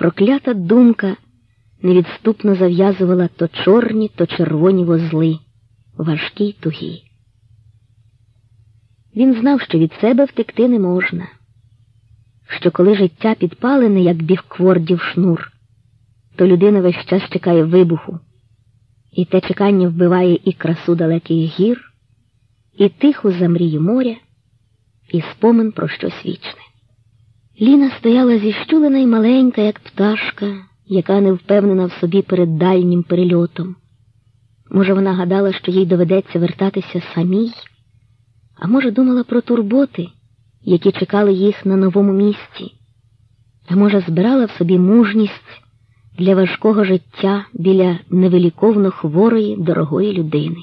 проклята думка невідступно зав'язувала то чорні, то червоні возли, важкі й тугі. Він знав, що від себе втекти не можна, що коли життя підпалене, як бігквордів шнур, то людина весь час чекає вибуху, і те чекання вбиває і красу далеких гір, і тиху замрію моря, і спомин про щось вічне. Ліна стояла зіщулена й маленька, як пташка, яка не впевнена в собі перед дальнім перельотом. Може, вона гадала, що їй доведеться вертатися самій, а може, думала про турботи, які чекали їх на новому місці, а може, збирала в собі мужність для важкого життя біля невеликовно хворої, дорогої людини.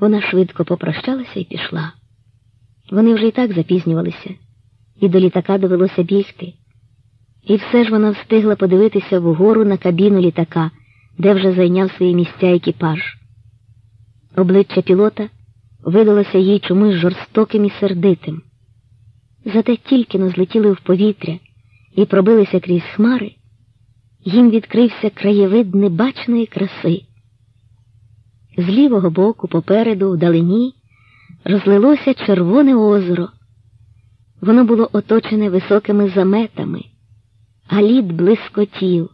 Вона швидко попрощалася і пішла. Вони вже й так запізнювалися, і до літака довелося бігти. І все ж вона встигла подивитися вгору на кабіну літака, де вже зайняв свої місця екіпаж. Обличчя пілота видалося їй чомусь жорстоким і сердитим. Зате тільки но злетіли в повітря і пробилися крізь хмари, їм відкрився краєвид небачної краси. З лівого боку, попереду, вдалині, розлилося червоне озеро. Воно було оточене високими заметами, а лід блискотів,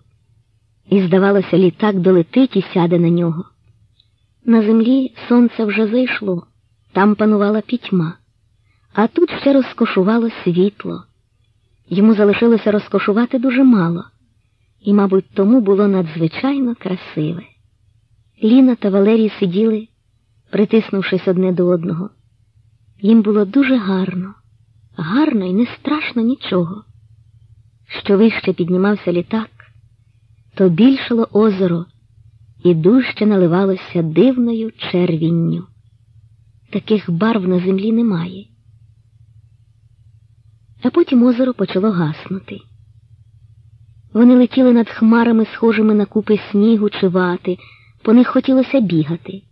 і, здавалося, літак долетить і сяде на нього. На землі сонце вже зайшло, там панувала пітьма, а тут ще розкошувало світло. Йому залишилося розкошувати дуже мало, і, мабуть, тому було надзвичайно красиве. Ліна та Валерій сиділи, притиснувшись одне до одного. Їм було дуже гарно, гарно і не страшно нічого. Що вище піднімався літак, то більшало озеро і дужче наливалося дивною червінню. Таких барв на землі немає. А потім озеро почало гаснути. Вони летіли над хмарами, схожими на купи снігу чи вати, по них хотілося бігати.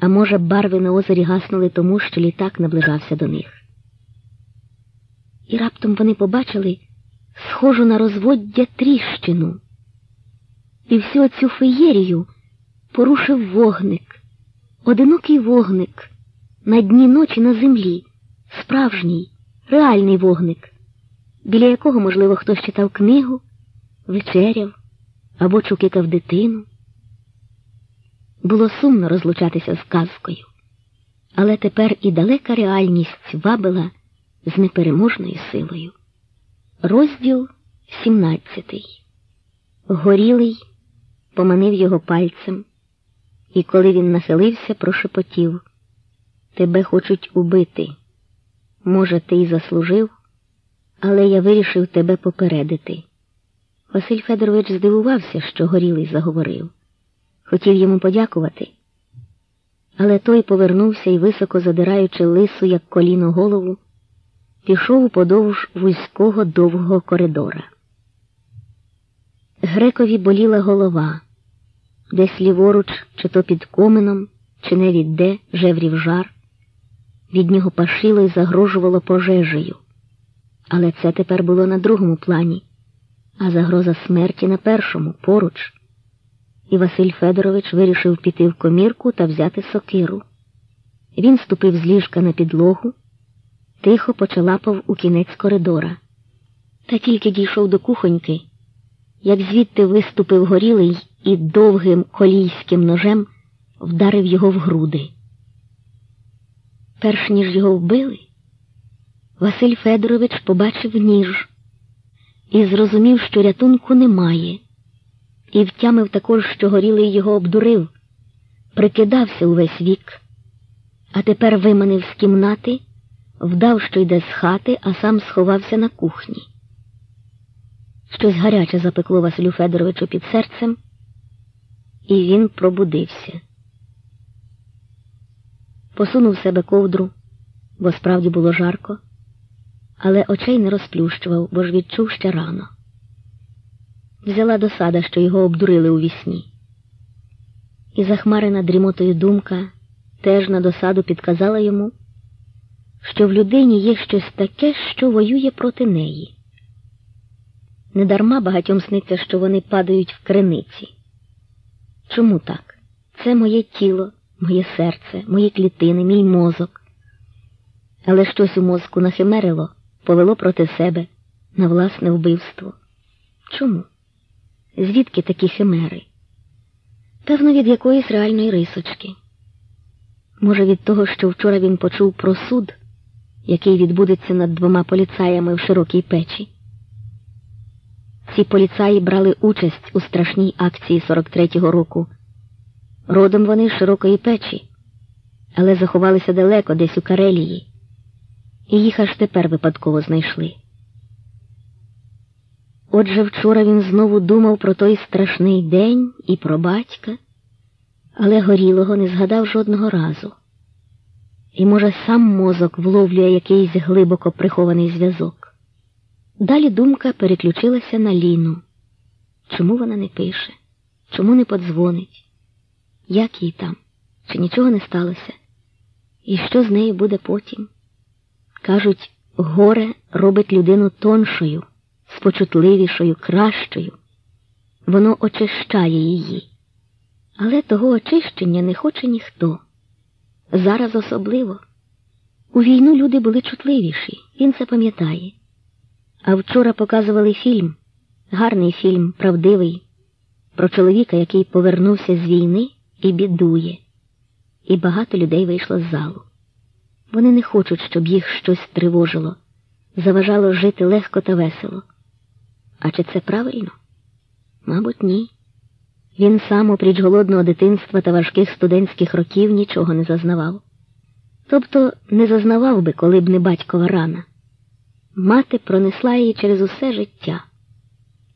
А може, барви на озері гаснули тому, що літак наближався до них. І раптом вони побачили схожу на розводдя тріщину. І всю цю феєрію порушив вогник, одинокий вогник на дні ночі на землі, справжній, реальний вогник, біля якого, можливо, хтось читав книгу, вечеряв або чукикав дитину. Було сумно розлучатися з казкою, але тепер і далека реальність вабила з непереможною силою. Розділ сімнадцятий. Горілий поманив його пальцем, і коли він нахилився, прошепотів Тебе хочуть убити. Може, ти й заслужив, але я вирішив тебе попередити. Василь Федорович здивувався, що горілий заговорив. Хотів йому подякувати, але той повернувся і, високо задираючи лису, як коліно голову, пішов уподовж вузького довгого коридора. Грекові боліла голова, десь ліворуч, чи то під комином, чи не відде жеврів жар. Від нього пашило і загрожувало пожежею. Але це тепер було на другому плані, а загроза смерті на першому поруч. І Василь Федорович вирішив піти в комірку та взяти сокиру. Він ступив з ліжка на підлогу тихо почалапав у кінець коридора. Та тільки дійшов до кухоньки, як звідти виступив горілий і довгим колійським ножем вдарив його в груди. Перш ніж його вбили, Василь Федорович побачив ніж і зрозумів, що рятунку немає, і втямив також, що горілий його обдурив, прикидався увесь вік, а тепер виманив з кімнати вдав, що йде з хати, а сам сховався на кухні. Щось гаряче запекло Василю Федоровичу під серцем, і він пробудився. Посунув себе ковдру, бо справді було жарко, але очей не розплющував, бо ж відчув ще рано. Взяла досада, що його обдурили у вісні. І захмарена дрімотою думка теж на досаду підказала йому що в людині є щось таке, що воює проти неї. Недарма багатьом сниться, що вони падають в криниці. Чому так? Це моє тіло, моє серце, мої клітини, мій мозок. Але щось у мозку нахимерило, повело проти себе на власне вбивство. Чому? Звідки такі химери? Певно, від якоїсь реальної рисочки. Може, від того, що вчора він почув про суд, який відбудеться над двома поліцаями в широкій печі. Ці поліцаї брали участь у страшній акції 43-го року. Родом вони з широкої печі, але заховалися далеко десь у Карелії, і їх аж тепер випадково знайшли. Отже, вчора він знову думав про той страшний день і про батька, але горілого не згадав жодного разу. І, може, сам мозок вловлює якийсь глибоко прихований зв'язок. Далі думка переключилася на Ліну. Чому вона не пише? Чому не подзвонить? Як їй там? Чи нічого не сталося? І що з нею буде потім? Кажуть, горе робить людину тоншою, спочутливішою, кращою. Воно очищає її. Але того очищення не хоче ніхто. Зараз особливо. У війну люди були чутливіші, він це пам'ятає. А вчора показували фільм, гарний фільм, правдивий, про чоловіка, який повернувся з війни і бідує. І багато людей вийшло з залу. Вони не хочуть, щоб їх щось тривожило, заважало жити легко та весело. А чи це правильно? Мабуть, ні. Він сам опріч голодного дитинства та важких студентських років нічого не зазнавав. Тобто не зазнавав би, коли б не батькова рана. Мати пронесла її через усе життя.